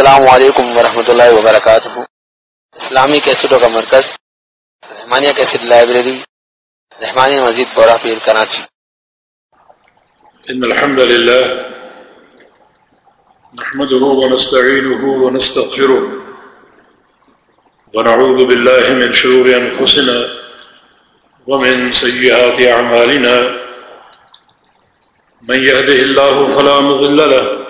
السلام علیکم ورحمۃ اللہ وبرکاتہ۔ اسلامی کیسٹوں کا مرکز، رحمانیہ کیسٹ لائبریری، رحمانیہ مزید بورا پیر کراچی۔ إن الحمد لله نحمده ونستعينه ونستغفره ونعوذ بالله من شرور أنفسنا ومن سيئات أعمالنا من يهده الله فلا مضل له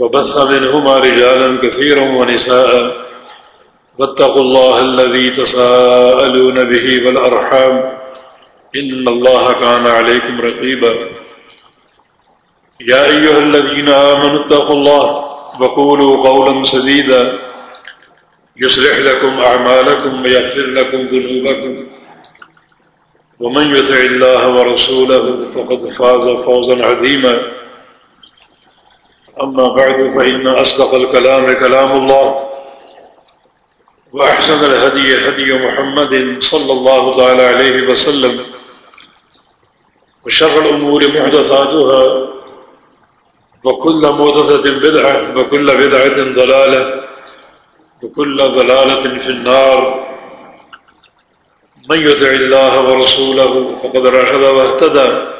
وبث منهما رجالا كثيرا ونساء. واتقوا الله الذي تساءلون به والأرحام. إن الله كان عليكم رقيبا. يا أيها الذين آمنوا اتقوا الله وقولوا قولا سديدا. يصلح لكم أعمالكم ويغفر لكم ذنوبكم. ومن يتع الله ورسوله فقد فاز فوزا عظيما. أما بعد، فإن أصدق الكلام كلام الله، وأحسن الهدي هدي محمد صلى الله تعالى عليه وسلم، وشر الأمور محدثاتها، وكل محدثة بدعة، وكل بدعة ضلالة، وكل ضلالة في النار. من يدع الله ورسوله فقد رشد واهتدى.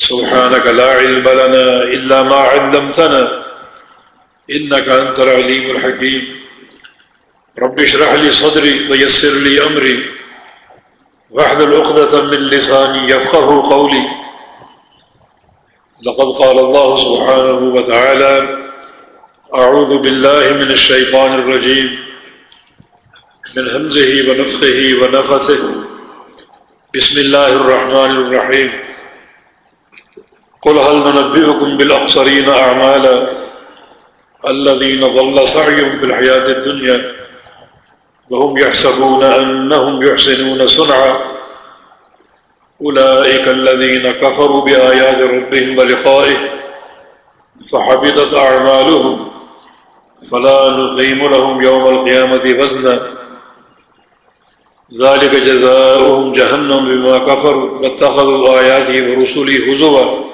سبحانك لا علم لنا إلا ما علمتنا إنك أنت العليم الحكيم. رب اشرح لي صدري ويسر لي أمري. واحذر عقدة من لساني يفقه قولي. لقد قال الله سبحانه وتعالى أعوذ بالله من الشيطان الرجيم. من همزه ونفخه ونفثه. بسم الله الرحمن الرحيم. قل هل ننبئكم بالأخسرين أعمالا الذين ضل سعيهم في الحياة الدنيا وهم يحسبون أنهم يحسنون صنعا أولئك الذين كفروا بآيات ربهم ولقائه فحبطت أعمالهم فلا نقيم لهم يوم القيامة وزنا ذلك جزاؤهم جهنم بما كفروا واتخذوا آياته ورسله هزوا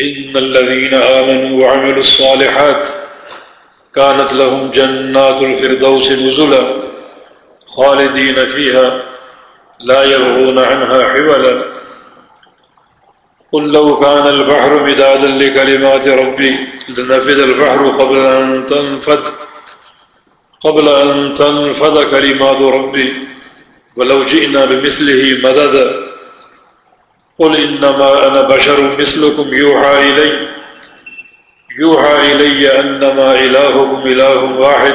إن الذين آمنوا وعملوا الصالحات كانت لهم جنات الفردوس نزلا خالدين فيها لا يبغون عنها حولا. قل لو كان البحر مدادا لكلمات ربي لنفذ البحر قبل أن تنفذ قبل أن تنفذ كلمات ربي. ولو جئنا بمثله مددا قل إنما أنا بشر مثلكم يوحى إلي. يوحى إلي أنما إلهكم إله واحد.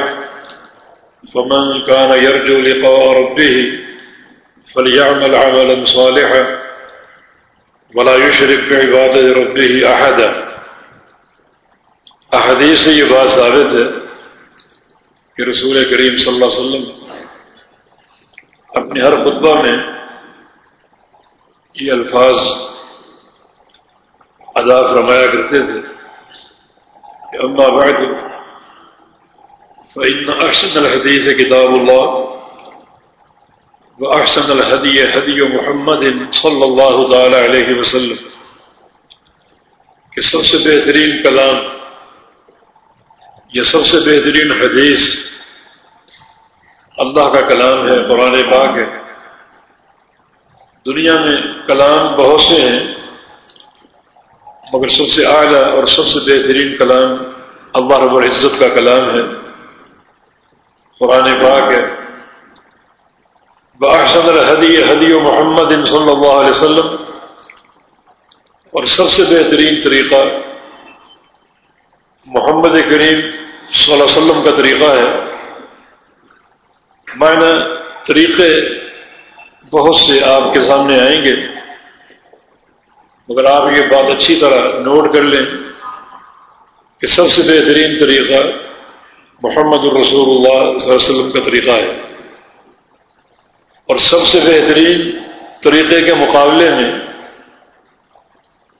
فمن كان يرجو لقاء ربه فليعمل عملا صالحا ولا يشرك بعبادة ربه أحدا. احادیث سے یہ بات ثابت ہے کہ رسول کریم صلی اللہ علیہ وسلم اپنے ہر خطبہ میں یہ الفاظ ادا فرمایا کرتے تھے کہ اما بعد فإن أحسن الحديث كتاب الله وأحسن الهدي هدي محمد صلى الله تعالى عليه وسلم کہ سب سے بہترین کلام یا سب سے بہترین حدیث اللہ کا کلام ہے، قرآن پاک ہے۔ دنیا میں کلام بہت سے ہیں، مگر سب سے اعلیٰ اور سب سے بہترین کلام اللہ رب العزت کا کلام ہے۔ قرآن پاک ہے۔ بحسن الحدی حدی و محمد صلی اللہ علیہ وسلم۔ اور سب سے بہترین طریقہ محمد کریم صلی اللہ علیہ وسلم کا طریقہ ہے۔ معنی طریقے بہت سے آپ کے سامنے آئیں گے۔ مگر آپ یہ بات اچھی طرح نوٹ کر لیں کہ سب سے بہترین طریقہ محمد الرسول اللہ صلی اللہ علیہ وسلم کا طریقہ ہے۔ اور سب سے بہترین طریقے کے مقابلے میں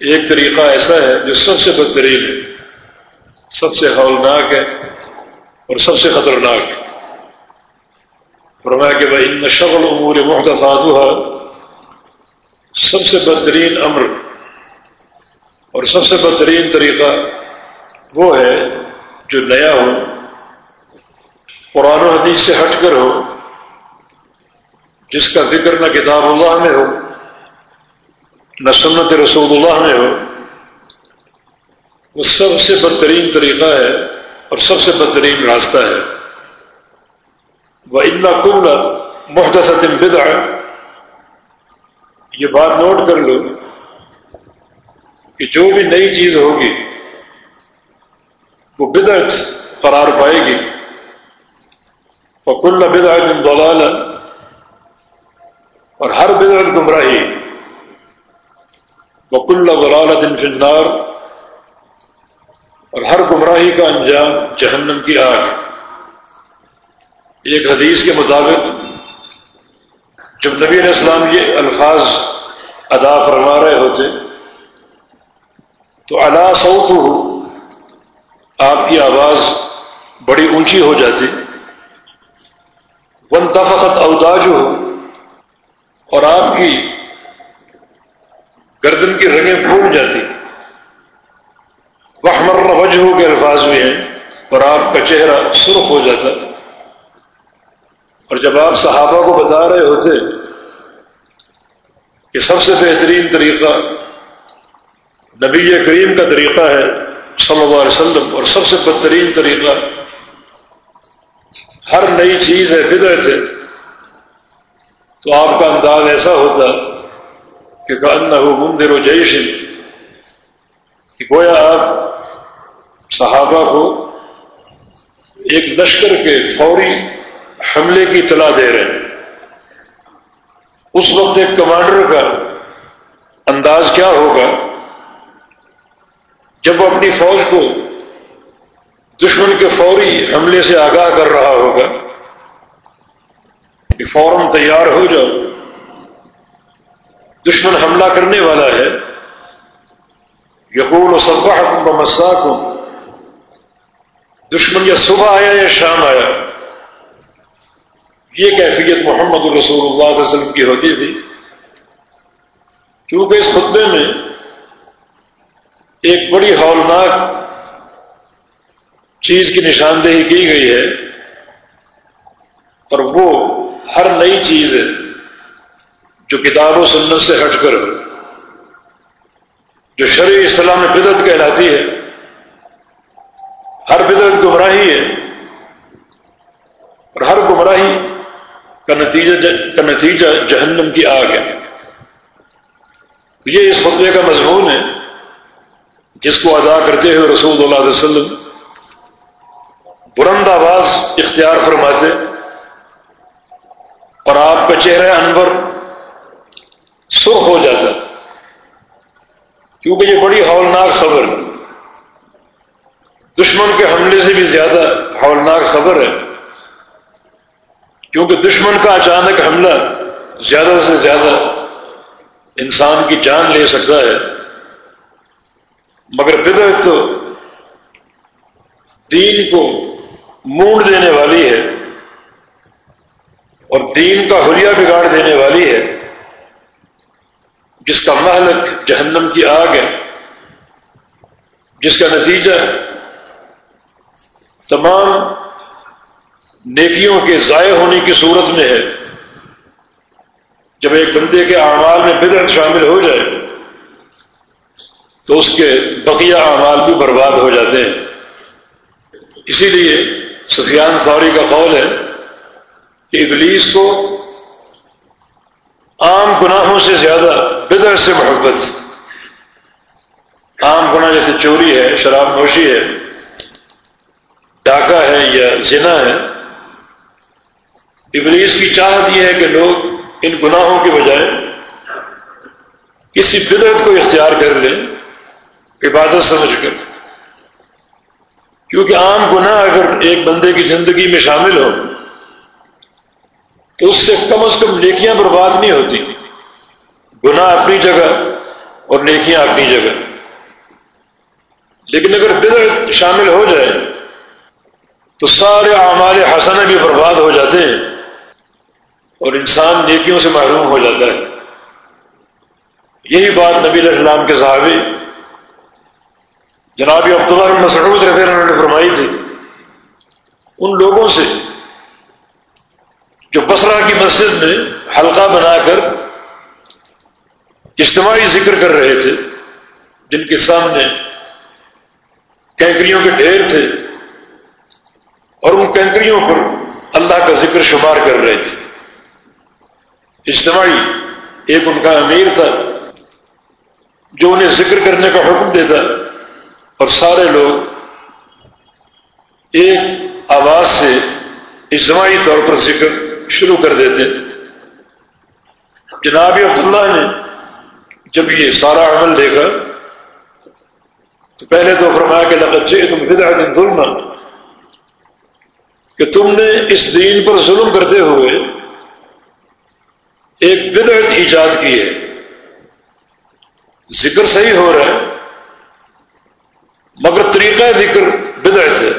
ایک طریقہ ایسا ہے جو سب سے بہترین ہے، سب سے ہولناک ہے اور سب سے خطرناک ہے۔ فرمایا کہ بھائی نشغل امور محدود سب سے بہترین امر اور سب سے بہترین طریقہ وہ ہے جو نیا ہو، قرآن و حدیث سے ہٹ کر ہو، جس کا ذکر نہ کتاب اللہ میں ہو، نہ سنت رسول اللہ میں ہو، وہ سب سے بدترین طریقہ ہے اور سب سے بدترین راستہ ہے۔ وہ اتنا کل محدث بدع. یہ بات نوٹ کر لو کہ جو بھی نئی چیز ہوگی، وہ بدعت قرار پائے گی۔ وکل بدعت دلال اور ہر بدعت گمراہی۔ وکل ضلالت فنار اور ہر گمراہی کا انجام جہنم کی آگ۔ ایک حدیث کے مطابق جب نبی علیہ السلام یہ الفاظ ادا فرما رہے ہوتے، تو اللہ سعود آپ کی آواز بڑی اونچی ہو جاتی ون تفقت اوداج ہو اور آپ کی گردن کی رنگیں پھول جاتی۔ وہ ہمر وجہ کے الفاظ بھی ہیں اور آپ کا چہرہ سرخ ہو جاتا۔ اور جب آپ صحابہ کو بتا رہے ہوتے کہ سب سے بہترین طریقہ نبی کریم کا طریقہ ہے صلی اللہ علیہ وسلم، اور سب سے بدترین طریقہ ہر نئی چیز ہے فدرت ہے، تو آپ کا انداز ایسا ہوتا کہ نہ ہو مندر و جیش، کہ گویا آپ صحابہ کو ایک لشکر کے فوری حملے کی اطلاع دے رہے ہیں۔ اس وقت ایک کمانڈر کا انداز کیا ہوگا؟ جب وہ اپنی فوج کو دشمن کے فوری حملے سے آگاہ کر رہا ہوگا کہ فوراً تیار ہو جاؤ۔ دشمن حملہ کرنے والا ہے۔ یقول و سبا مساق دشمن یا صبح آیا یا شام آیا؟ یہ کیفیت محمد الرسول اللہ علیہ وسلم کی ہوتی تھی کیونکہ اس خطبے میں ایک بڑی ہولناک چیز کی نشاندہی کی گئی ہے اور وہ ہر نئی چیز ہے جو کتاب و سنت سے ہٹ کر جو شرع اسلام میں بدعت کہلاتی ہے، ہر بدعت گمراہی ہے اور ہر گمراہی کا نتیجہ کا نتیجہ جہنم کی آگ ہے۔ یہ اس خطبے کا مضمون ہے جس کو ادا کرتے ہوئے رسول اللہ علیہ وسلم بلند آواز اختیار فرماتے، اور آپ کا چہرہ انور سرخ ہو جاتا۔ کیونکہ یہ بڑی ہولناک خبر دشمن کے حملے سے بھی زیادہ ہولناک خبر ہے۔ کیونکہ دشمن کا اچانک حملہ زیادہ سے زیادہ انسان کی جان لے سکتا ہے۔ مگر بدعت تو دین کو مونڈ دینے والی ہے اور دین کا حلیہ بگاڑ دینے والی ہے۔ جس کا محلک جہنم کی آگ ہے، جس کا نتیجہ تمام نیکیوں کے ضائع ہونے کی صورت میں ہے۔ جب ایک بندے کے اعمال میں بدرت شامل ہو جائے، تو اس کے بقیہ اعمال بھی برباد ہو جاتے ہیں۔ اسی لیے سفیان فوری کا قول ہے کہ ابلیس کو عام گناہوں سے زیادہ بدر سے محبت، عام گناہ جیسے چوری ہے، شراب نوشی ہے، ڈاکہ ہے یا زنا ہے ابلیس کی چاہت یہ ہے کہ لوگ ان گناہوں کے بجائے کسی بدرت کو اختیار کر لیں، عبادت سمجھ کر۔ کیونکہ عام گناہ اگر ایک بندے کی زندگی میں شامل ہو، تو اس سے کم از کم نیکیاں برباد نہیں ہوتی۔ گناہ اپنی جگہ اور نیکیاں اپنی جگہ۔ لیکن اگر بدر شامل ہو جائے، تو سارے اعمال حسنہ بھی برباد ہو جاتے۔ ہیں اور انسان نیکیوں سے محروم ہو جاتا ہے۔ یہی بات نبی علیہ السلام کے صحابی جناب عبداللہ بن مسعود رضی اللہ نے فرمائی تھی۔ ان لوگوں سے جو بسرا کی مسجد میں حلقہ بنا کر اجتماعی ذکر کر رہے تھے، جن کے سامنے کینکریوں کے ڈھیر تھے اور ان کینکریوں پر اللہ کا ذکر شمار کر رہے تھے۔ اجتماعی، ایک ان کا امیر تھا جو انہیں ذکر کرنے کا حکم دیتا اور سارے لوگ ایک آواز سے اجتماعی طور پر ذکر شروع کر دیتے جناب عبداللہ نے جب یہ سارا عمل دیکھا تو پہلے تو فرمایا کہ لقت تم فدا دن ظلم کہ تم نے اس دین پر ظلم کرتے ہوئے ایک بدعت ایجاد کی ہے۔ ذکر صحیح ہو رہا ہے، مگر طریقہ ذکر بدعت ہے۔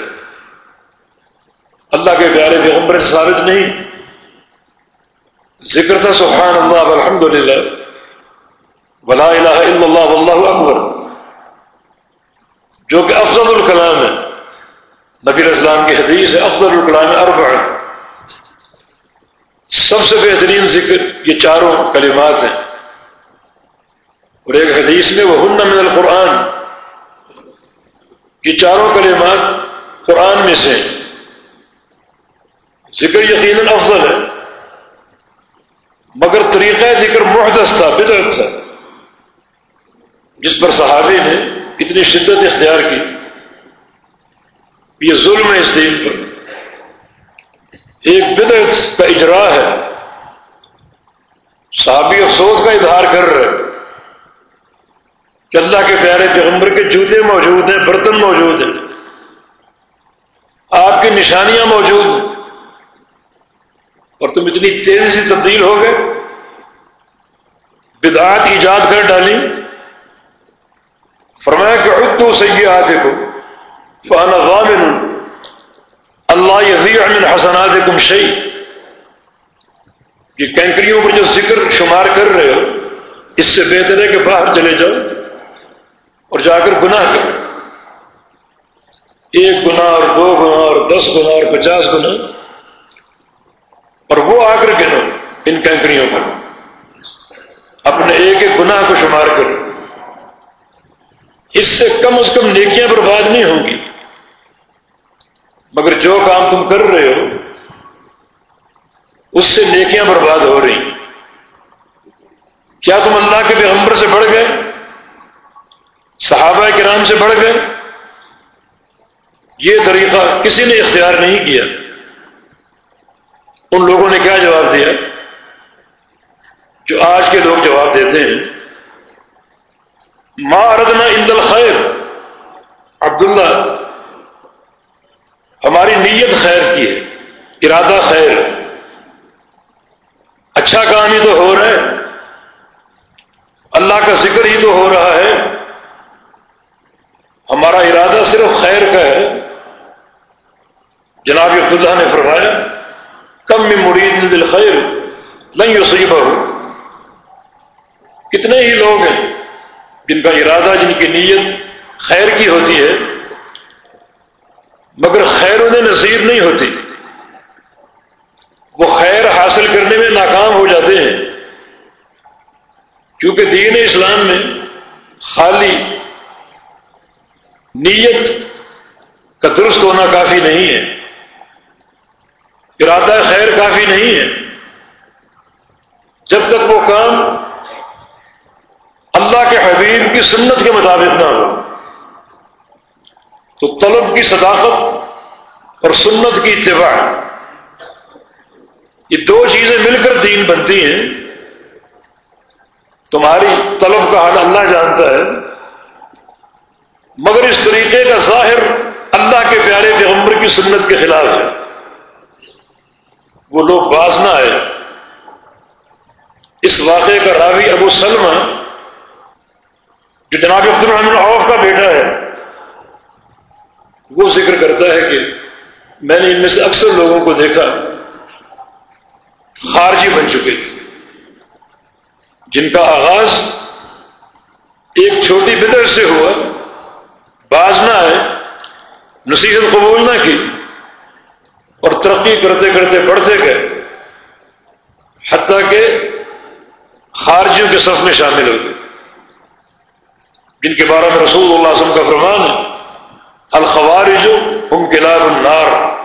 اللہ کے پیارے پیغمبر سے ثابت نہیں۔ ذکر تھا سبحان اللہ الحمد للہ ولا الہ الا اللہ، واللہ اکبر۔ جو کہ افضل الکلام ہے۔ نبی اسلام کی حدیث ہے، افضل الکلام اربع سب سے بہترین ذکر یہ چاروں کلمات ہیں۔ اور ایک حدیث میں وہ ہن من القرآن یہ چاروں کلمات قرآن میں سے ذکر یقیناً افضل ہے، مگر طریقہ ذکر محدث تھا، بدعت تھا۔ جس پر صحابی نے اتنی شدت اختیار کی۔ یہ ظلم ہے اس دین پر۔ ایک بدعت کا اجرا ہے۔ صحابی افسوس کا اظہار کر رہے کہ اللہ کے پیارے پیغمبر کے جوتے موجود ہیں، برتن موجود ہیں۔ آپ کی نشانیاں موجود ہیں۔ اور تم اتنی تیزی سے تبدیل ہو گئے۔ بدعات ایجاد کر ڈالی۔ فرمایا کہ ادو سیاحت کو فانا غامن اللہ من حسنات کم شعی یہ کینکریوں پر جو ذکر شمار کر رہے ہو، اس سے بہتر ہے کہ باہر چلے جاؤ اور جا کر گناہ کرو۔ ایک گنا اور دو گنا اور دس گنا اور پچاس گنا اور وہ آ کر گنو ان کینکریوں پر۔ اپنے ایک ایک گناہ کو شمار کرو۔ اس سے کم از کم نیکیاں برباد نہیں ہوں گی مگر جو کام تم کر رہے ہو، اس سے نیکیاں برباد ہو رہی کیا تم اللہ کے پیغمبر سے بڑھ گئے؟ صحابہ کے نام سے بڑھ گئے؟ یہ طریقہ کسی نے اختیار نہیں کیا۔ ان لوگوں نے کیا جواب دیا؟ جو آج کے لوگ جواب دیتے ہیں، ما اردنا اند الخیر عبداللہ نیت خیر کی ہے، ارادہ خیر۔ اچھا کام ہی تو ہو رہا ہے۔ اللہ کا ذکر ہی تو ہو رہا ہے۔ ہمارا ارادہ صرف خیر کا ہے۔ جناب عبداللہ نے فرمایا، کم میں مرید دل خیر نہیں ہو ہو کتنے ہی لوگ ہیں جن کا ارادہ، جن کی نیت خیر کی ہوتی ہے مگر خیر انہیں نصیب نہیں ہوتی۔ وہ خیر حاصل کرنے میں ناکام ہو جاتے ہیں۔ کیونکہ دین اسلام میں خالی نیت کا درست ہونا کافی نہیں ہے۔ ارادہ خیر کافی نہیں ہے۔ جب تک وہ کام اللہ کے حبیب کی سنت کے مطابق نہ ہو۔ تو طلب کی صداقت اور سنت کی اتباع۔ یہ دو چیزیں مل کر دین بنتی ہیں۔ تمہاری طلب کا حال اللہ جانتا ہے۔ مگر اس طریقے کا ظاہر اللہ کے پیارے پیغمبر کی سنت کے خلاف ہے۔ وہ لوگ باز نہ آئے۔ اس واقعے کا راوی ابو سلمہ، جو جناب عبد الرحمن عوف کا بیٹا ہے وہ ذکر کرتا ہے کہ میں نے ان میں سے اکثر لوگوں کو دیکھا خارجی بن چکے تھے۔ جن کا آغاز ایک چھوٹی بدر سے ہوا۔ باز نہ آئے۔ نصیحت قبول نہ کی۔ اور ترقی کرتے کرتے بڑھتے گئے۔ حتیٰ کہ خارجیوں کے صف میں شامل ہو گئے۔ جن کے بارے میں رسول اللہ علیہ وسلم کا فرمان ہے۔ الخوارج ہم کلاب النار۔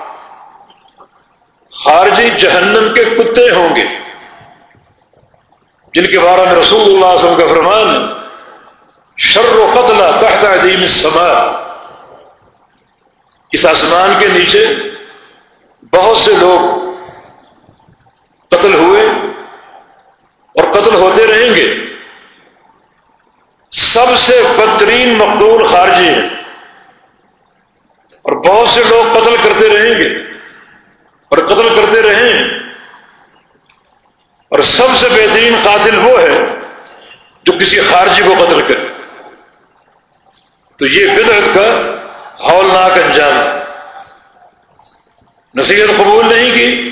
خارجی جہنم کے کتے ہوں گے۔ جن کے بارے میں رسول اللہ علیہ وسلم کا فرمان، شر و قتل تحت عدیم السماء۔ اس آسمان کے نیچے بہت سے لوگ قتل ہوئے اور قتل ہوتے رہیں گے۔ سب سے بدترین مقدور خارجی ہیں۔ سے لوگ قتل کرتے رہیں گے اور قتل کرتے رہیں اور سب سے بہترین قاتل وہ ہے جو کسی خارجی کو قتل کرے۔ تو یہ بدعت کا ہولناک انجام نصیحت قبول نہیں کی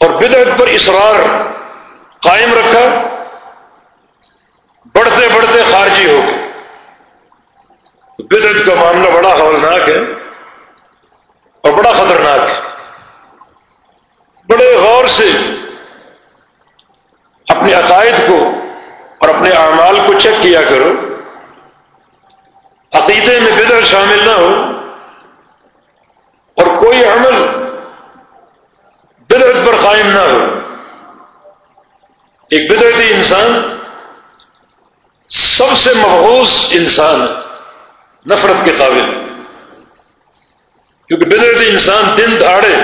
اور بدعت پر اصرار قائم رکھا، بڑھتے بڑھتے خارجی ہو گئے۔ بدعت کا معاملہ بڑا ہولناک ہے۔ اور بڑا خطرناک ہے۔ بڑے غور سے اپنے عقائد کو اور اپنے اعمال کو چیک کیا کرو۔ عقیدے میں بدر شامل نہ ہو۔ اور کوئی عمل بدرت پر قائم نہ ہو۔ ایک بدرتی انسان سب سے محبوس انسان نفرت کے قابل کیونکہ بدرتی انسان دن دھاڑے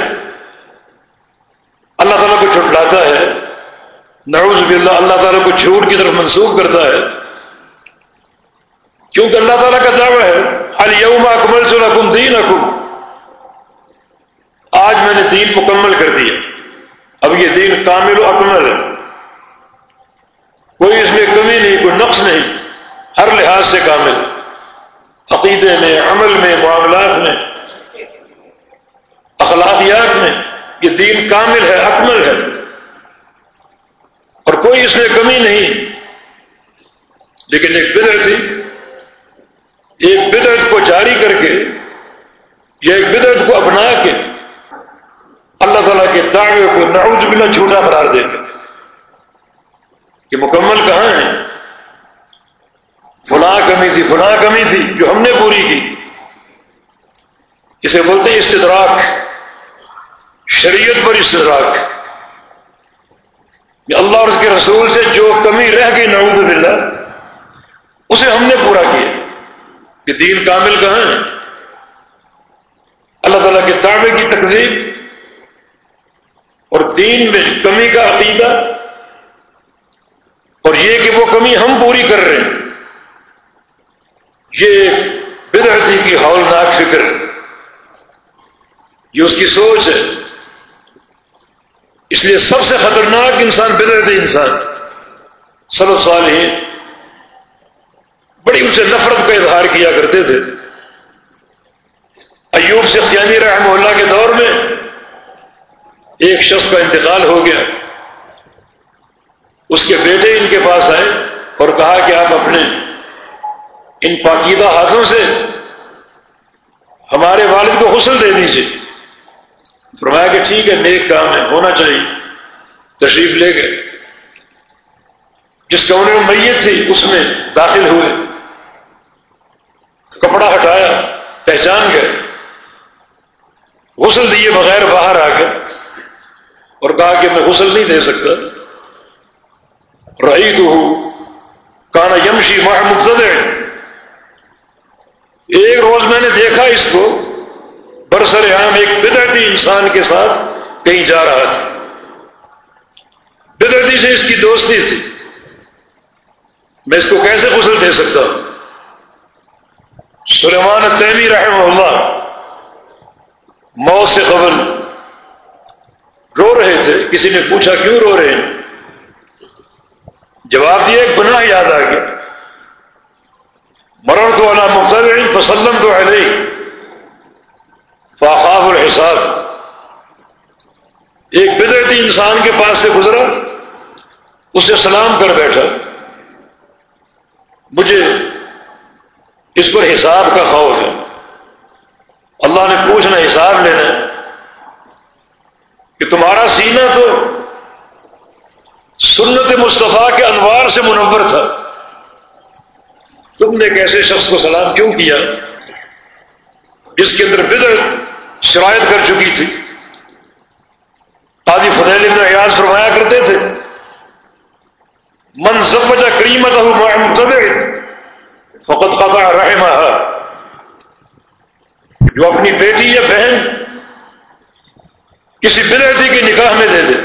اللہ تعالیٰ کو چھٹلاتا ہے، نعوذ باللہ اللہ تعالیٰ کو جھوٹ کی طرف منسوخ کرتا ہے۔ کیونکہ اللہ تعالیٰ کا دعویٰ ہے الوم اکمل چلکم دین اکم آج میں نے دین مکمل کر دیا اب یہ دین کامل و اکمل ہے۔ کوئی اس میں کمی نہیں، کوئی نقص نہیں۔ ہر لحاظ سے کامل۔ عقیدے میں، عمل میں، معاملات میں۔ اخلاقیات میں یہ دین کامل ہے، اکمل ہے۔ اور کوئی اس میں کمی نہیں۔ لیکن ایک بدر تھی۔ ایک بدعت کو جاری کر کے، یا ایک بدعت کو اپنا کے اللہ تعالیٰ کے دعوے کو نعوذ بلا جھوٹا قرار دیتے۔ کہ مکمل کہاں ہے؟ فلاں کمی تھی، فلاں کمی تھی جو ہم نے پوری کی۔ اسے بولتے استدراک۔ شریعت پر استدراک۔ اللہ اور اس کے رسول سے جو کمی رہ گئی، نعوذ باللہ، اسے ہم نے پورا کیا۔ کہ دین کامل کہاں ہے؟ اللہ تعالیٰ کے دعوے کی تقدیم اور دین میں کمی کا عقیدہ۔ اور یہ کہ وہ کمی ہم پوری کر رہے ہیں، یہ بدرتی کی ہولناک فکر۔ یہ اس کی سوچ ہے۔ اس لیے سب سے خطرناک انسان بدرتی انسان سلو سال ہی بڑی ان سے نفرت کا اظہار کیا کرتے تھے۔ ایوب سے خیانی رحم اللہ کے دور میں ایک شخص کا انتقال ہو گیا۔ اس کے بیٹے ان کے پاس آئے اور کہا کہ آپ اپنے ان پاکیدہ ہاتھوں سے ہمارے والد کو غسل دے دیجیے فرمایا کہ ٹھیک ہے، نیک کام ہے، ہونا چاہیے۔ تشریف لے گئے۔ جس کمرے میں میت تھی، اس میں داخل ہوئے۔ کپڑا ہٹایا، پہچان گئے۔ غسل دیے بغیر باہر آ گئے۔ اور کہا کہ میں غسل نہیں دے سکتا۔ رہی تو ہوں کانا یمشی محمد ایک روز میں نے دیکھا اس کو۔ برسر عام ایک بدرتی انسان کے ساتھ کہیں جا رہا تھا۔ بدرتی سے اس کی دوستی تھی۔ میں اس کو کیسے غسل دے سکتا ہوں؟ سلیمان تیمی رحمہ اللہ موت سے قبل رو رہے تھے۔ کسی نے پوچھا کیوں رو رہے ہیں؟ جواب دیا، ایک گناہ یاد آ گیا۔ مرن تو اللہ مختلف وسلم تو ہے نہیں الحساب۔ ایک بدرتی انسان کے پاس سے گزرا، اسے سلام کر بیٹھا۔ مجھے اس پر حساب کا خوف ہے۔ اللہ نے پوچھنا، حساب لینا کہ تمہارا سینہ تو سنت مصطفیٰ کے انوار سے منور تھا۔ تم نے ایک ایسے شخص کو سلام کیوں کیا؟ جس کے اندر بدر شرائط کر چکی تھی۔ قاضی فضیل ابن ایاز فرمایا کرتے تھے، من زبجہ کریمت فقط قطع رحمہ جو اپنی بیٹی یا بہن کسی بدرتی کے نکاح میں دے دے،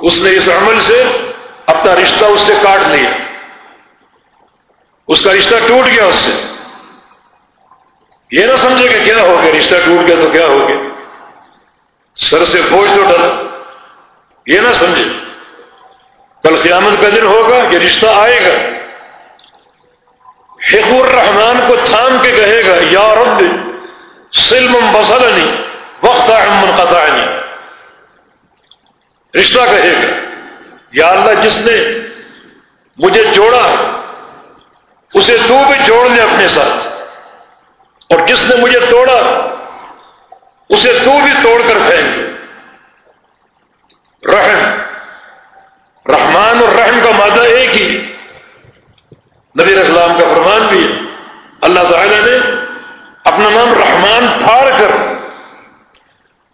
اس نے اس عمل سے اپنا رشتہ اس سے کاٹ لیا۔ اس کا رشتہ ٹوٹ گیا اس سے۔ یہ نہ سمجھے کہ کیا ہو گیا، رشتہ ٹوٹ گیا تو کیا ہو گیا؟ سر سے بوجھ تو ڈلا یہ نہ سمجھے۔ کل قیامت کا دن ہوگا یہ رشتہ آئے گا۔ حق الرحمان کو تھام کے کہے گا، یا رب، سلم بسلنی وقت قطع رشتہ کہے گا، یا اللہ، جس نے مجھے جوڑا، اسے تو بھی جوڑ لے اپنے ساتھ۔ اور جس نے مجھے توڑا اسے تو بھی توڑ کر پھینک رحم رحمان اور رحم کا مادہ ایک ہی نبی اسلام کا فرمان بھی ہے اللہ تعالی نے اپنا نام رحمان پھاڑ کر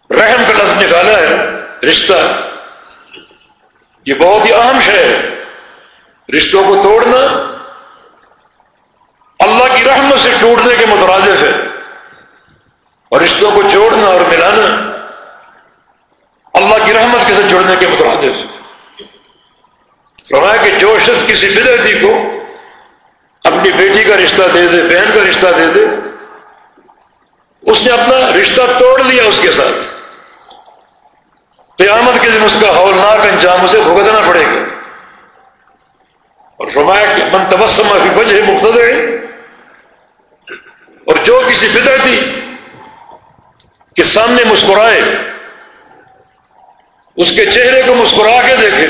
رحم کا لفظ نکالا ہے رشتہ یہ بہت ہی اہم شے ہے رشتوں کو توڑنا اللہ کی رحمت سے ٹوٹنے کے مترادف ہے اور رشتوں کو جوڑنا اور ملانا اللہ کی رحمت کے ساتھ جڑنے کے مترادف فرمایا کہ جو شخص کسی بدرتی کو اپنی بیٹی کا رشتہ دے دے بہن کا رشتہ دے دے اس نے اپنا رشتہ توڑ لیا اس کے ساتھ قیامت کے دن اس کا ہولناک انجام اسے بھگتنا پڑے گا۔ اور فرمایا کہ من تبسم فی وجہ مقتد اور جو کسی بدرتی کے سامنے مسکرائے، اس کے چہرے کو مسکرا کے دیکھے،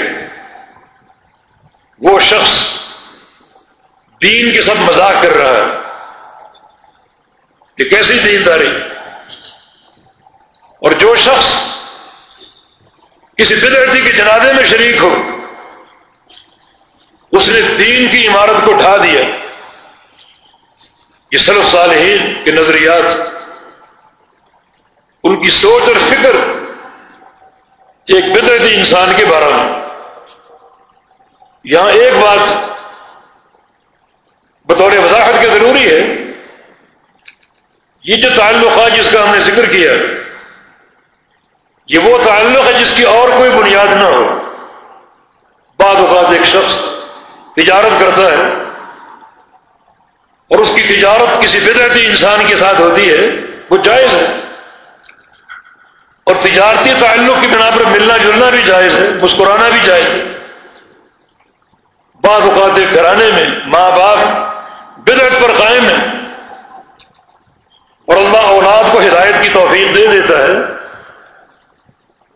وہ شخص دین کے ساتھ مذاق کر رہا ہے۔ یہ کیسی دینداری؟ اور جو شخص کسی بدرتی کے جنازے میں شریک ہو، اس نے دین کی عمارت کو ڈھا دیا۔ یہ سلف صالحین کے نظریات، ان کی سوچ اور فکر ایک بدرتی انسان کے بارے میں۔ یہاں ایک بات بطور وضاحت کے ضروری ہے۔ یہ جو تعلقات جس کا ہم نے ذکر کیا یہ وہ تعلق ہے جس کی اور کوئی بنیاد نہ ہو۔ بعد اوقات ایک شخص تجارت کرتا ہے اور اس کی تجارت کسی بدرتی انسان کے ساتھ ہوتی ہے، وہ جائز ہے۔ اور تجارتی تعلق کی بنا پر ملنا جلنا بھی جائز ہے، مسکرانا بھی جائز ہے۔ بعض اوقات ایک گھرانے میں ماں باپ بدرت پر قائم ہے اور اللہ اولاد کو ہدایت کی توفیق دے دیتا ہے۔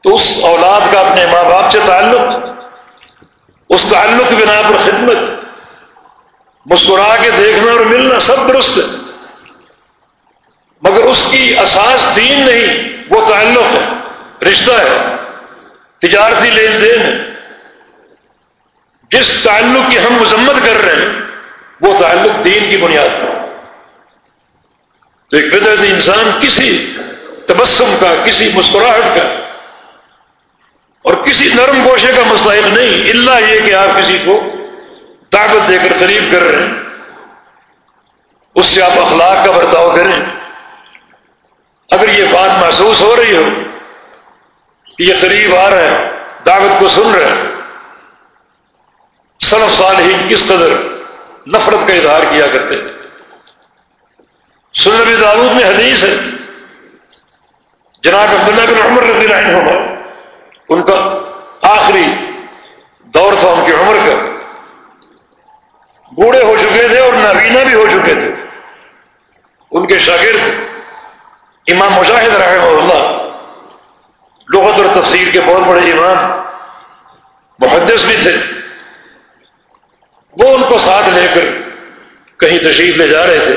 تو اس اولاد کا اپنے ماں باپ سے تعلق، اس تعلق کی بنا پر خدمت، مسکرا کے دیکھنا اور ملنا سب درست ہے۔ مگر اس کی اساس دین نہیں، وہ تعلق ہے، رشتہ ہے، تجارتی لین دین ہے۔ جس تعلق کی ہم مذمت کر رہے ہیں، وہ تعلق دین کی بنیاد پر۔ تو ایک بدعت انسان کسی تبسم کا، کسی مسکراہٹ کا کسی نرم گوشے کا مستحق نہیں اللہ یہ کہ آپ کسی کو طاقت دے کر قریب کر رہے ہیں۔ اس سے آپ اخلاق کا برتاؤ کریں۔ اگر یہ بات محسوس ہو رہی ہو کہ یہ قریب آ رہا ہے، دعوت کو سن رہے ہیں صنف سال ہی کس قدر نفرت کا اظہار کیا کرتے تھے سنبی داود میں حدیث ہے۔ جناب عبداللہ بن عمر رضی اللہ عنہ ان کا آخری دور تھا ان کی عمر کا۔ بوڑھے ہو چکے تھے اور نابینا بھی ہو چکے تھے۔ ان کے شاگرد امام مجاہد رحمہ اللہ، لغت اور تفسیر کے بہت بڑے امام، محدث بھی تھے۔ وہ ان کو ساتھ لے کر کہیں تشریف لے جا رہے تھے۔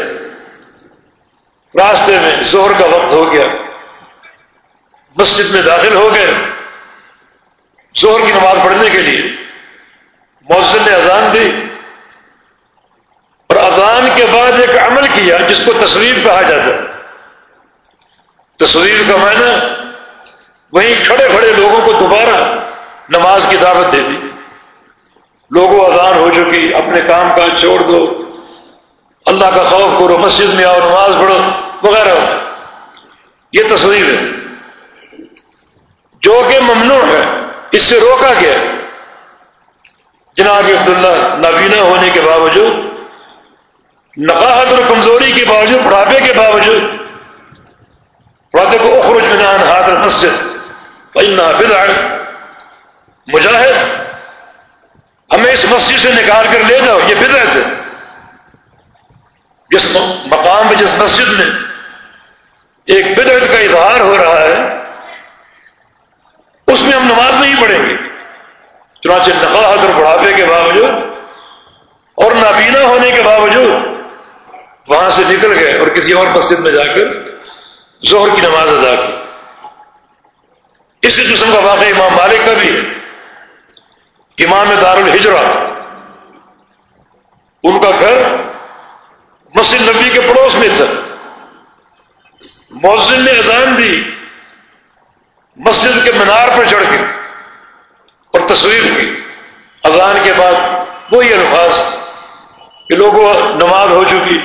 راستے میں زہر کا وقت ہو گیا۔ مسجد میں داخل ہو گئے۔ زہر کی نماز پڑھنے کے لیے۔ مؤذن نے اذان دی۔ اور اذان کے بعد ایک عمل کیا جس کو تصویر کہا جاتا ہے۔ تصویر کا معنی وہیں کھڑے کھڑے لوگوں کو دوبارہ نماز کی دعوت دے دی۔ لوگوں اذان ہو چکی، اپنے کام کاج چھوڑ دو۔ اللہ کا خوف کرو، مسجد میں آؤ، نماز پڑھو، وغیرہ۔ یہ تصویر ہے۔ جو کہ ممنوع ہے۔ اس سے روکا گیا۔ جناب عبداللہ نابینا ہونے کے باوجود، نقاہت اور کمزوری کے باوجود، بڑھاپے کے باوجود بڑھاپے کو اخرج منان ہاتھ مسجد۔ پہنا بدع مجاہد، ہمیں اس مسجد سے نکال کر لے جاؤ، یہ بدعت ہے۔ جس مقام پہ، جس مسجد میں ایک بدعت کا اظہار ہو رہا ہے میں ہم نماز نہیں پڑھیں گے۔ چنانچہ نقاہت اور بڑھاپے کے باوجود اور نابینا ہونے کے باوجود وہاں سے نکل گئے اور کسی اور مسجد میں جا کر زہر کی نماز ادا کی۔ اسی قسم کا واقعہ امام مالک کا بھی ہے۔ امام دار الحجرا ان کا گھر مسجد نبی کے پڑوس میں تھا۔ مؤذن نے اذان دی۔ مسجد کے مینار پر چڑھ کے اور تصویر کی اذان کے بعد وہی الفاظ کہ لوگوں، نماز ہو چکی،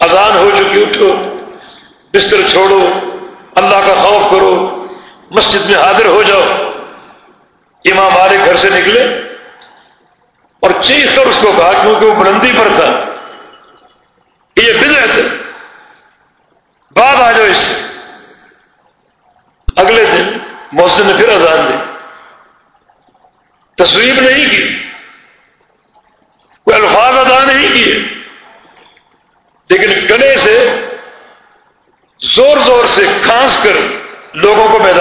اذان ہو چکی، اٹھو، بستر چھوڑو، اللہ کا خوف کرو، مسجد میں حاضر ہو جاؤ۔ امام مالک گھر سے نکلے اور چیخ کر اس کو کہا کیونکہ وہ بلندی پر تھا کہ یہ بدعت ہے بعد آ جاؤ اس سے اگلے دن محسن نے پھر اذان دی تصویر نہیں کی کوئی الفاظ ادا نہیں کیے لیکن گلے سے زور زور سے کھانس کر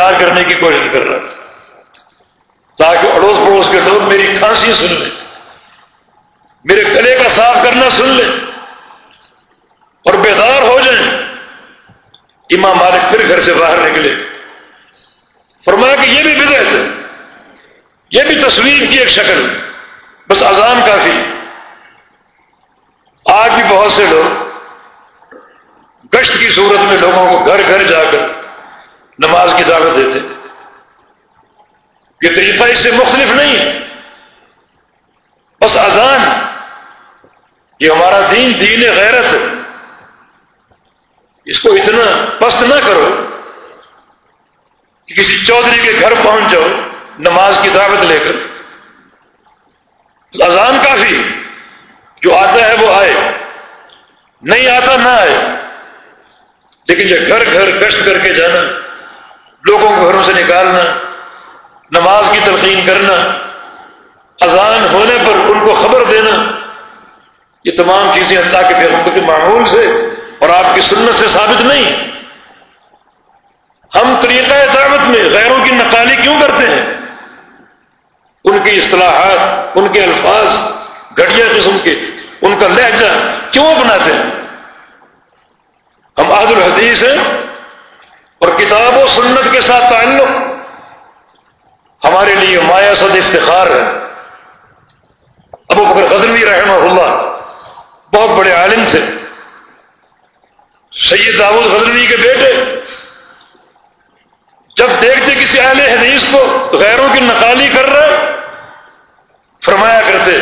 لوگوں کرنے کی کوشش کر رہا تھا۔ تاکہ اڑوس پڑوس کے لوگ میری کھانسی سن لیں۔ میرے گلے کا صاف کرنا سن لیں۔ اور بیدار ہو جائیں۔ امام مالک پھر گھر سے باہر نکلے۔ فرمایا کہ یہ بھی بدعت ہے۔ یہ بھی تصویر کی ایک شکل بس اذان کافی۔ آج بھی بہت سے لوگ گشت کی صورت میں لوگوں کو گھر گھر جا کر نماز کی دعوت دیتے یہ طریقہ اس سے مختلف نہیں۔ ہے بس اذان۔ یہ ہمارا دین دین غیرت ہے۔ اس کو اتنا پست نہ کرو کہ کسی چودھری کے گھر پہنچ جاؤ، نماز کی دعوت لے کر۔ اذان کافی، جو آتا ہے وہ آئے۔ نہیں آتا نہ آئے۔ لیکن یہ گھر گھر گشت کر کے جانا۔ لوگوں کو گھروں سے نکالنا، نماز کی تلقین کرنا، اذان ہونے پر ان کو خبر دینا، یہ تمام چیزیں اللہ کے پیغمبر کے معمول سے اور آپ کی سنت سے ثابت نہیں۔ ہم طریقہ دعوت میں غیروں کی نقالی کیوں کرتے ہیں؟ ان کی اصطلاحات، ان کے الفاظ گھٹیا قسم کے، ان کا لہجہ کیوں اپناتے ہیں؟ ہم عاد الحدیث ہیں اور کتاب و سنت کے ساتھ تعلق ہمارے لیے مایا سد افتخار ہے۔ ابو بکر غزنوی رحمہ اللہ بہت بڑے عالم تھے۔ سید داود غزنوی کے بیٹے۔ جب دیکھتے کسی اہل حدیث کو غیروں کی نقالی کر رہے فرمایا کرتے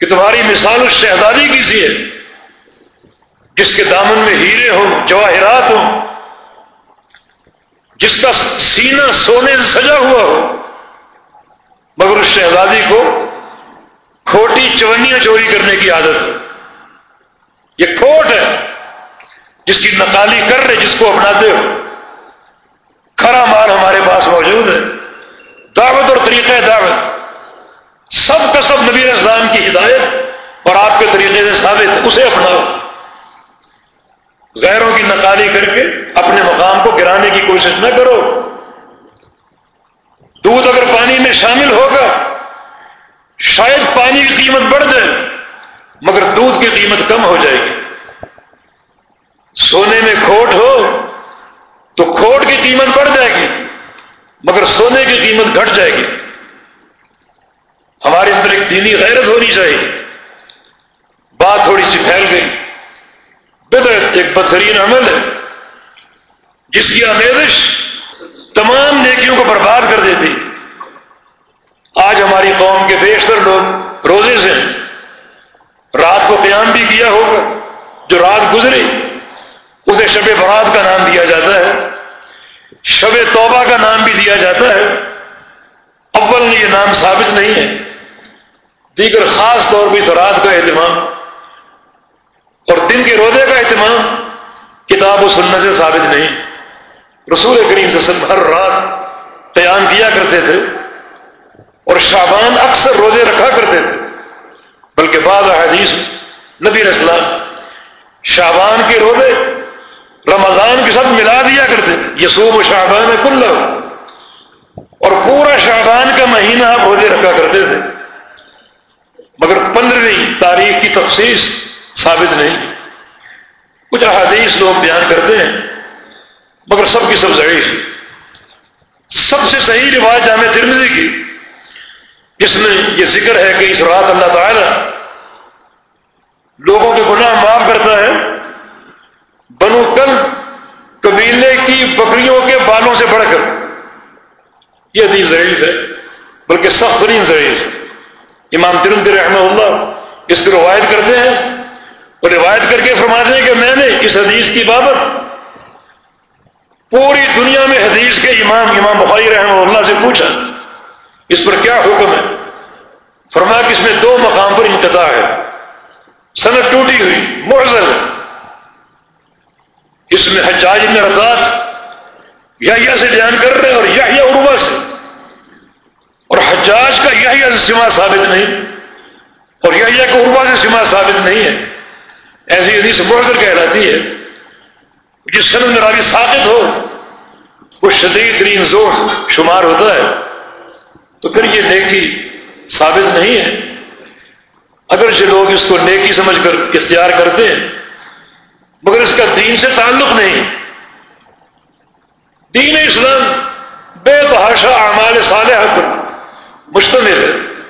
کہ تمہاری مثال اس شہزادی کی سی ہے، جس کے دامن میں ہیرے ہوں، جواہرات ہوں۔ جس کا سینہ سونے سے سجا ہوا ہو، مگر اس شہزادی کو کھوٹی چونیاں چوری کرنے کی عادت ہے یہ کھوٹ ہے جس کی نقالی کر رہے، جس کو اپناتے ہو۔ کھرا مال ہمارے پاس موجود ہے۔ دعوت اور طریقہ دعوت۔ سب کا سب نبی اسلام کی ہدایت اور آپ کے طریقے سے ثابت، اسے اپناؤ۔ غیروں کی نقالی کر کے اپنے مقام کو گرانے کی کوشش نہ کرو۔ دودھ اگر پانی میں شامل ہوگا، شاید پانی کی قیمت بڑھ جائے، مگر دودھ کی قیمت کم ہو جائے گی۔ سونے میں کھوٹ ہو تو کھوٹ کی قیمت بڑھ جائے گی، مگر سونے کی قیمت گھٹ جائے گی۔ ہمارے اندر ایک دینی غیرت ہونی چاہیے۔ بات تھوڑی سی پھیل گئی۔ بدرت ایک بدترین عمل ہے۔ جس کی آمیزش تمام نیکیوں کو برباد کر دیتی۔ آج ہماری قوم کے بیشتر لوگ روزے سے رات کو قیام بھی کیا ہوگا۔ جو رات گزری، اسے شب برات کا نام دیا جاتا ہے۔ شب توبہ کا نام بھی دیا جاتا ہے۔ اول یہ نام ثابت نہیں ہے۔ دیگر خاص طور پہ اس رات کا اہتمام۔ اور دن کے روزے کا اہتمام کتاب و سننے سے ثابت نہیں۔ رسول کریم سے ہر رات قیام کیا کرتے تھے اور شابان اکثر روزے رکھا کرتے تھے، بلکہ بعض حدیث نبی اسلام شابان کے روزے رمضان کے ساتھ ملا دیا کرتے تھے۔ یسوب و شابان کل اور پورا شابان کا مہینہ آپ روزے رکھا کرتے تھے۔ مگر پندرہویں تاریخ کی تفصیص ثابت نہیں۔ کچھ احادیث لوگ بیان کرتے ہیں۔ مگر سب کی سب ضعیف سب سے صحیح روایت جامع ترمزی کی۔ جس میں یہ ذکر ہے کہ اس رات اللہ تعالی لوگوں کے گناہ معاف کرتا ہے۔ بنو کل قبیلے کی بکریوں کے بالوں سے بڑھ کر۔ یہ حدیث ضعیف ہے، بلکہ سخت ترین ضعیف امام ترمد رحمہ اللہ اس کی روایت کرتے ہیں اور روایت کر کے فرماتے ہیں کہ میں نے اس حدیث کی بابت پوری دنیا میں حدیث کے امام امام بخاری رحمہ اللہ سے پوچھا، اس پر کیا حکم ہے؟ فرما کہ اس میں دو مقام پر انقطاع ہے۔ صنعت ٹوٹی ہوئی، معزل۔ اس میں حجاج ابن رضات یا سے بیان کر رہے ہیں اور یا عروا سے۔ اور حجاج کا یا سے سما ثابت نہیں۔ اور یا کا عروا سے سما ثابت نہیں ہے۔ ایسی حدیث معزل کہلاتی ہے۔ جس سند میں راوی ثابت ہو، وہ شدید ترین زور شمار ہوتا ہے۔ تو پھر یہ نیکی ثابت نہیں ہے۔ اگر جو لوگ اس کو نیکی سمجھ کر اختیار کرتے ہیں، مگر اس کا دین سے تعلق نہیں۔ دین اسلام بے تحاشا اعمال صالح پر مشتمل ہے۔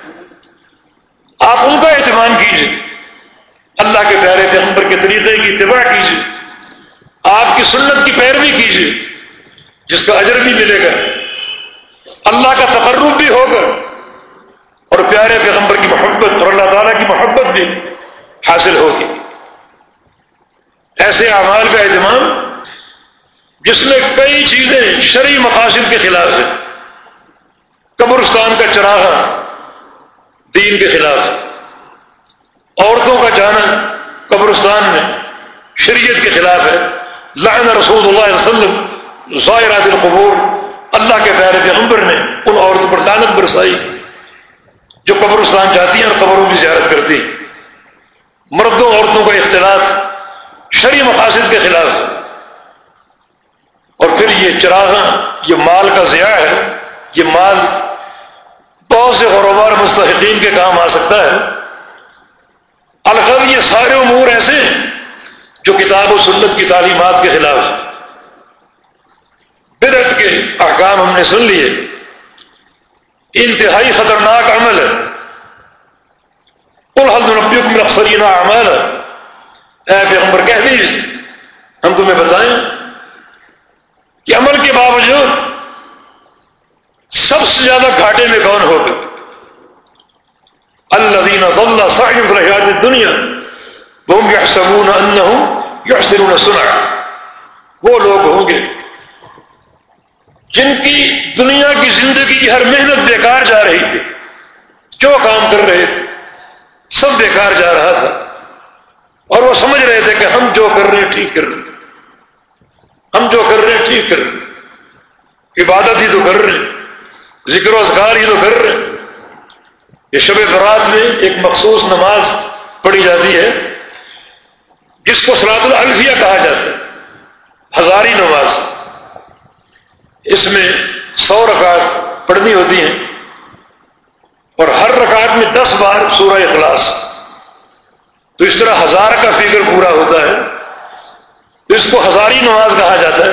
آپ ان کا اہتمام کیجیے اللہ کے پیارے پیغمبر کے طریقے کی اتباع کیجیے آپ کی سنت کی پیروی کیجیے، جس کا اجر بھی ملے گا۔ اللہ کا تقرب بھی ہوگا۔ اور پیارے پیغمبر کی محبت اور اللہ تعالیٰ کی محبت بھی حاصل ہوگی۔ ایسے اعمال کا اہتمام جس میں کئی چیزیں شرعی مقاصد کے خلاف ہیں۔ قبرستان کا چراغا دین کے خلاف عورتوں کا جانا قبرستان میں شریعت کے خلاف ہے۔ لعن رسول اللہ علیہ وسلم ظاہرات القبور اللہ کے پیارے پیغمبر نے ان عورتوں پر لانت برسائی، جو قبرستان جاتی ہیں اور قبروں کی زیارت کرتی مردوں عورتوں کا اختلاط شرعی مقاصد کے خلاف اور پھر یہ چراغاں یہ مال کا ضیاع ہے۔ یہ مال بہت سے کاروبار مستحقین کے کام آ سکتا ہے۔ الغد یہ سارے امور ایسے ہیں جو کتاب و سنت کی تعلیمات کے خلاف بدعت کے احکام ہم نے سن لیے، انتہائی خطرناک عمل ہے۔ کل حل نبی اکثرین اعمال اے پیغمبر کہہ دیجیے ہم تمہیں بتائیں کہ عمل کے باوجود سب سے زیادہ گھاٹے میں کون ہوگا؟ اللہ دینا اللہ صاحب دنیا وہ سبون ان ہوں یا سنا وہ لوگ ہوں گے جن کی دنیا کی زندگی کی ہر محنت بیکار جا رہی تھی، جو کام کر رہے تھے، سب بیکار جا رہا تھا۔ اور وہ سمجھ رہے تھے کہ ہم جو کر رہے ہیں ٹھیک کر رہے ہیں۔ ہم جو کر رہے ہیں ٹھیک کر رہے ہیں۔ عبادت ہی تو کر رہے ہیں۔ ذکر و اذکار ہی تو کر رہے ہیں۔ یہ شب برات میں ایک مخصوص نماز پڑھی جاتی ہے۔ جس کو سلاد الفیہ کہا جاتا ہے، ہزاری نماز۔ اس میں سو رکعت پڑھنی ہوتی ہیں اور ہر رکعت میں دس بار سورہ اخلاص۔ تو اس طرح ہزار کا فکر پورا ہوتا ہے۔ تو اس کو ہزاری نماز کہا جاتا ہے۔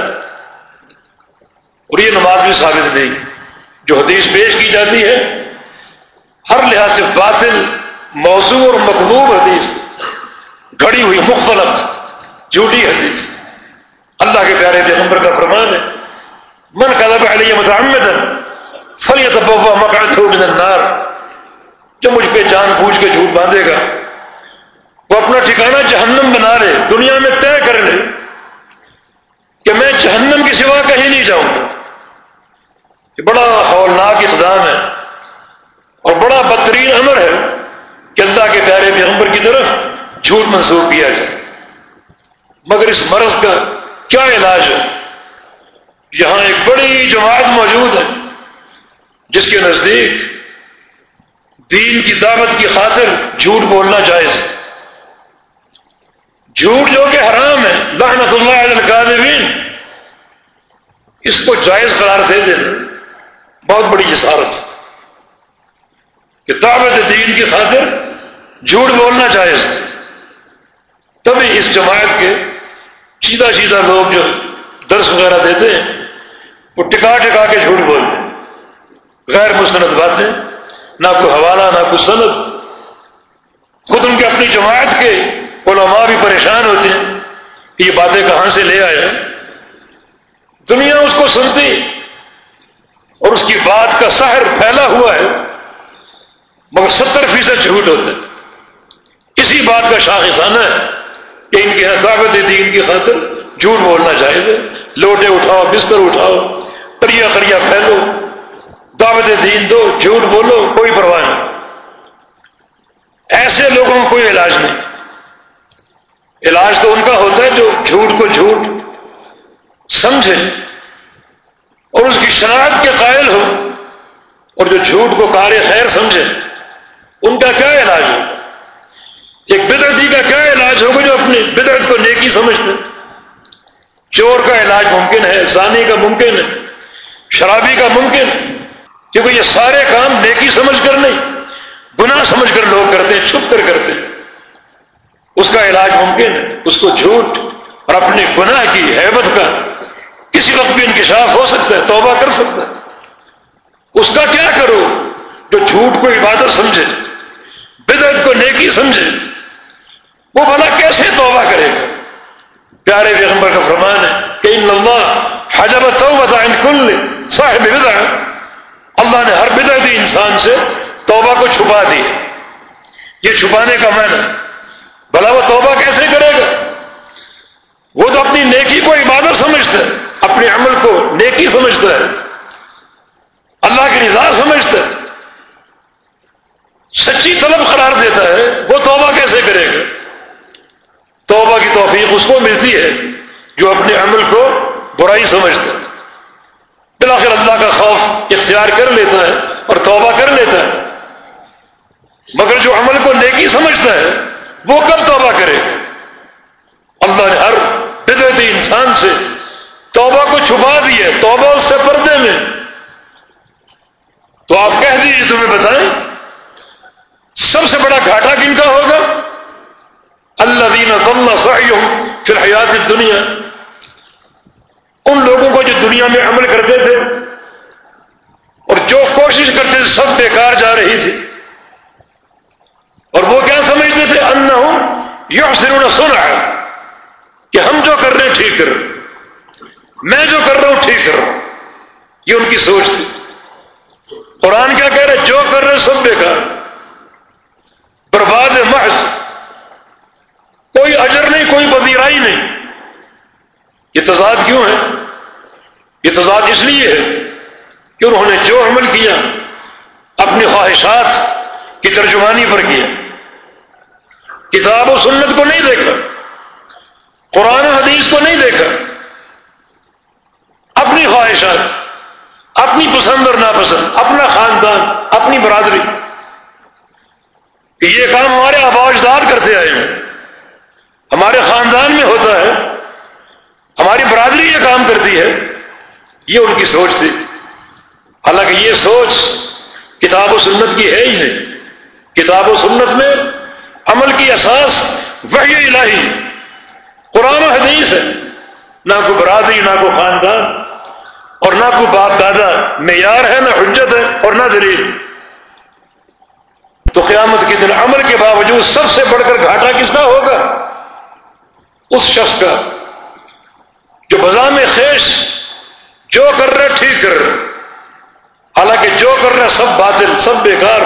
اور یہ نماز بھی ثابت نہیں، جو حدیث پیش کی جاتی ہے، ہر لحاظ سے باطل، موضوع اور مقبوب حدیث۔ گھڑی ہوئی مختلف جھوٹی حدیث اللہ کے پیارے پیغمبر کا فرمان ہے، من کلب علیہ متعمد فلیت بوا مکان من النار جو مجھ پہ جان بوجھ کے جھوٹ باندھے گا، وہ اپنا ٹھکانہ جہنم بنا لے، دنیا میں طے کر لے کہ میں جہنم کی سوا کہیں نہیں جاؤں گا۔ یہ بڑا ہولناک اقدام ہے اور بڑا بدترین امر ہے کہ اللہ کے پیارے پیغمبر کی طرف جھوٹ منسوخ کیا جائے۔ مگر اس مرض کا کیا علاج ہے؟ یہاں ایک بڑی جماعت موجود ہے، جس کے نزدیک دین کی دعوت کی خاطر جھوٹ بولنا جائز جھوٹ جو کہ حرام ہے، لعنت اللہ علیہ اس کو جائز قرار دے دینا بہت بڑی جسارت کہ دعوت دین کی خاطر جھوٹ بولنا جائز تبھی اس جماعت کے سیدھا سیدھا لوگ جو درس وغیرہ دیتے ہیں، وہ ٹکا ٹکا کے جھوٹ بولتے ہیں۔ غیر مستند باتیں، نہ کوئی حوالہ، نہ کوئی صنعت خود ان کے اپنی جماعت کے علماء بھی پریشان ہوتے ہیں کہ یہ باتیں کہاں سے لے آئے دنیا اس کو سنتی، اور اس کی بات کا سحر پھیلا ہوا ہے، مگر ستر فیصد جھوٹ ہوتے ہیں۔ اسی بات کا شاخصانہ ہے۔ کہ ان کے دعوت دین کی خاطر جھوٹ بولنا چاہیے لوٹے اٹھاؤ، بستر اٹھاؤ کریا کریا پھیلو۔ دعوت دین دو، جھوٹ بولو، کوئی پرواہ نہیں۔ ایسے لوگوں کو کوئی علاج نہیں۔ علاج تو ان کا ہوتا ہے جو جھوٹ کو جھوٹ سمجھے اور اس کی شناخت کے قائل ہو اور جو جھوٹ کو کار خیر سمجھے، ان کا کیا علاج ہو ایک بدرتی کا کیا علاج ہوگا جو اپنی بدرت کو نیکی سمجھتے چور کا علاج ممکن ہے، زانی کا ممکن ہے، شرابی کا ممکن کیونکہ یہ سارے کام نیکی سمجھ کر نہیں، گناہ سمجھ کر لوگ کرتے ہیں، چھپ کر کرتے ہیں۔ اس کا علاج ممکن ہے، اس کو جھوٹ اور اپنے گناہ کی حیبت کا کسی وقت بھی انکشاف ہو سکتا ہے، توبہ کر سکتا ہے۔ اس کا کیا کرو جو جھوٹ کو عبادت سمجھے، بدعت کو نیکی سمجھے؟ وہ بھلا کیسے توبہ کرے گا؟ پیارے پیغمبر کا فرمان ہے کہ ان اللہ حجب عن کل صاحب بدع اللہ نے ہر بدعتی انسان سے توبہ کو چھپا دی۔ یہ چھپانے کا معنی بھلا وہ توبہ کیسے کرے گا؟ وہ تو اپنی نیکی کو عبادت سمجھتا ہے، اپنے عمل کو نیکی سمجھتا ہے۔ اللہ کی رضا سمجھتا ہے۔ سچی طلب قرار دیتا ہے، وہ توبہ کیسے کرے گا؟ توبہ کی توفیق اس کو ملتی ہے جو اپنے عمل کو برائی سمجھتا ہے۔ بلاخر اللہ کا خوف اختیار کر لیتا ہے اور توبہ کر لیتا ہے۔ مگر جو عمل کو نیکی سمجھتا ہے، وہ کب توبہ کرے؟ اللہ نے ہر بدعتی انسان سے توبہ کو چھپا دی ہے، توبہ اس سے پردے میں۔ تو آپ کہہ دیجیے تمہیں بتائیں، سب سے بڑا گھاٹا کن کا ہوگا؟ اللہ دین پھر حیات دنیا ان لوگوں کو جو دنیا میں عمل کرتے تھے اور جو کوشش کرتے تھے، سب بیکار جا رہی تھی۔ اور وہ کیا سمجھتے تھے؟ ان ہوں یہ سنا ہے کہ ہم جو کر رہے ہیں، ٹھیک کر۔ رہے میں جو کر رہا ہوں، ٹھیک کر۔ رہا ہوں یہ ان کی سوچ تھی۔ قرآن کیا کہہ رہے جو کر رہے سب بیکار۔ برباد محض۔ کوئی اجر نہیں، کوئی بدیرائی نہیں۔ یہ تضاد کیوں ہے؟ یہ تضاد اس لیے ہے کہ انہوں نے جو عمل کیا، اپنی خواہشات کی ترجمانی پر کیا۔ کتاب و سنت کو نہیں دیکھا، قرآن حدیث کو نہیں دیکھا۔ اپنی خواہشات، اپنی پسند اور ناپسند، اپنا خاندان، اپنی برادری۔ کہ یہ کام ہمارے آبا اجداد کرتے آئے ہیں۔ ہمارے خاندان میں ہوتا ہے، ہماری برادری یہ کام کرتی ہے۔ یہ ان کی سوچ تھی۔ حالانکہ یہ سوچ کتاب و سنت کی ہے ہی نہیں۔ کتاب و سنت میں عمل کی اساس وحی الہی۔ قرآن و حدیث ہے۔ نہ کوئی برادری، نہ کوئی خاندان اور نہ کوئی باپ دادا۔ معیار ہے، نہ حجت ہے اور نہ دلیل۔ تو قیامت کے دن عمل کے باوجود سب سے بڑھ کر گھاٹا کس کا ہوگا؟ اس شخص کا جو بزام خیش جو کر رہے ٹھیک کر رہے حالانکہ جو کر رہے سب باطل، سب بیکار۔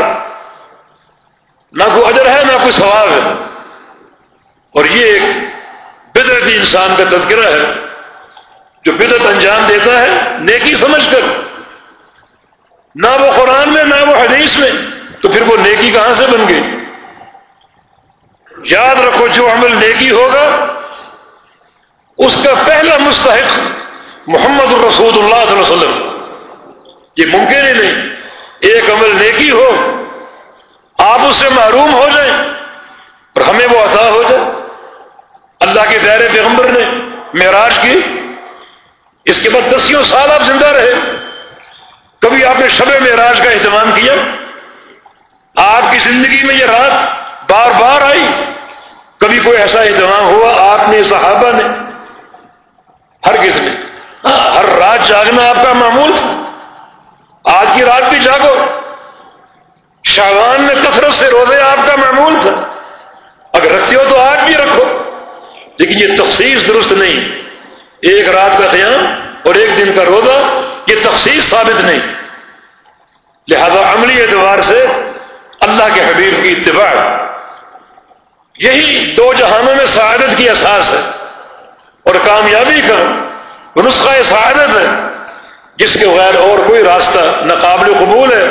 نہ کوئی اجر ہے، نہ کوئی ثواب ہے۔ اور یہ ایک بدرتی انسان کا تذکرہ ہے، جو بدت انجام دیتا ہے، نیکی سمجھ کر۔ نہ وہ قرآن میں، نہ وہ حدیث میں۔ تو پھر وہ نیکی کہاں سے بن گئی؟ یاد رکھو، جو عمل نیکی ہوگا اس کا پہلا مستحق محمد الرسول اللہ علیہ وسلم. یہ ممکن ہی نہیں. ایک عمل نیکی ہو، آپ اس سے معروم ہو جائیں اور ہمیں وہ عطا ہو جائے. اللہ کے پیارے پیغمبر نے معراج کی. اس کے بعد دسیوں سال آپ زندہ رہے. کبھی آپ نے شب معراج کا اہتمام کیا؟ آپ کی زندگی میں یہ رات بار بار آئی. کبھی کوئی ایسا اہتمام ہوا؟ آپ نے، صحابہ نے ہر کس نے ہر رات جاگنا آپ کا معمول تھا۔ آج کی رات بھی جاگو۔ شاہان میں کثرت سے روزے آپ کا معمول تھا۔ اگر رکھتے ہو تو آج بھی رکھو۔ لیکن یہ تخصیص درست نہیں۔ ایک رات کا قیام اور ایک دن کا روزہ، یہ تخصیص ثابت نہیں۔ لہذا عملی اعتبار سے اللہ کے حبیب کی اتباع۔ یہی دو جہانوں میں سعادت کی احساس ہے۔ اور کامیابی کا نسخہ سعادت ہے، جس کے بغیر اور کوئی راستہ نہ قابل قبول ہے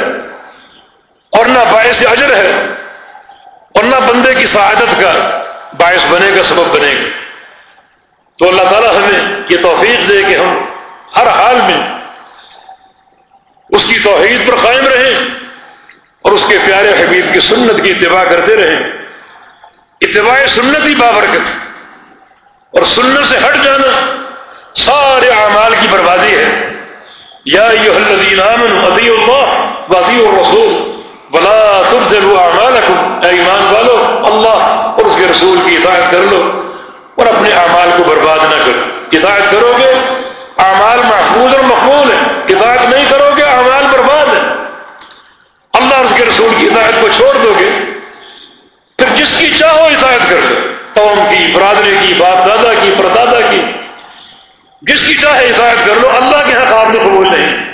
اور نہ باعث اجر ہے اور نہ بندے کی سعادت کا باعث بنے گا، سبب بنے گا۔ تو اللہ تعالیٰ ہمیں یہ توفیق دے کہ ہم ہر حال میں اس کی توحید پر قائم رہیں اور اس کے پیارے حبیب کی سنت کی اتباع کرتے رہیں۔ اتباع سنت ہی بابرکت اور سنت سے ہٹ جانا سارے اعمال کی بربادی ہے۔ یا ادی اللہ وادی الرسول بلا تم اعمالکم۔ اے ایمان والو، اللہ اور اس کے رسول کی اطاعت کر لو اور اپنے اعمال کو برباد نہ کرو۔ اطاعت کرو گے، اعمال محفوظ اور مقبول ہے اطاعت نہیں کرو گے، اعمال برباد ہے اللہ اس کے رسول کی اطاعت کو چھوڑ دو گے۔ پھر جس کی چاہو اطاعت کر دو قوم کی، برادری کی، باپ دادا کی، پردادا کی۔ جس کی چاہے اطاعت کر لو، اللہ کے یہاں قابل قبول نہیں۔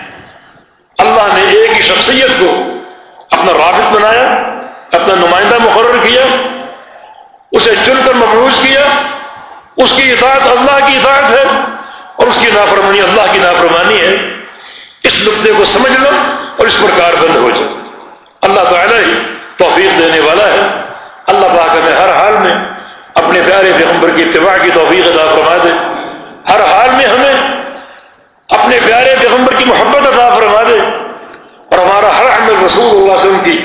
اللہ نے ایک ہی شخصیت کو اپنا رابط بنایا، اپنا نمائندہ مقرر کیا، اسے چن کر مبروز کیا۔ اس کی اطاعت اللہ کی اطاعت ہے اور اس کی نافرمانی اللہ کی نافرمانی ہے۔ اس نقطے کو سمجھ لو اور اس پر کار بند ہو جاؤ۔ اللہ تعالیٰ ہی توفیق دینے والا ہے۔ اللہ پاک میں ہر حال میں اپنے پیارے پیغمبر کی اتباع کی توفیق عطا فرما دے۔ ہر حال میں ہمیں اپنے پیارے پیغمبر کی محبت عطا فرما دے۔ اور ہمارا ہر عمل رسول اللہ علیہ وسلم کی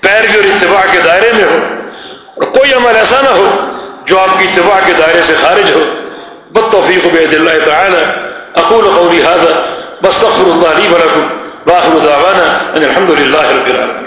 پیروی اور اتباع کے دائرے میں ہو۔ اور کوئی عمل ایسا نہ ہو جو آپ کی اتباع کے دائرے سے خارج ہو۔ بد توفیق بید اللہ تعالی۔ اقول قولی هذا بستغفر الله لي ولكم واخر دعوانا ان الحمد لله رب العالمين